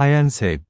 하얀색.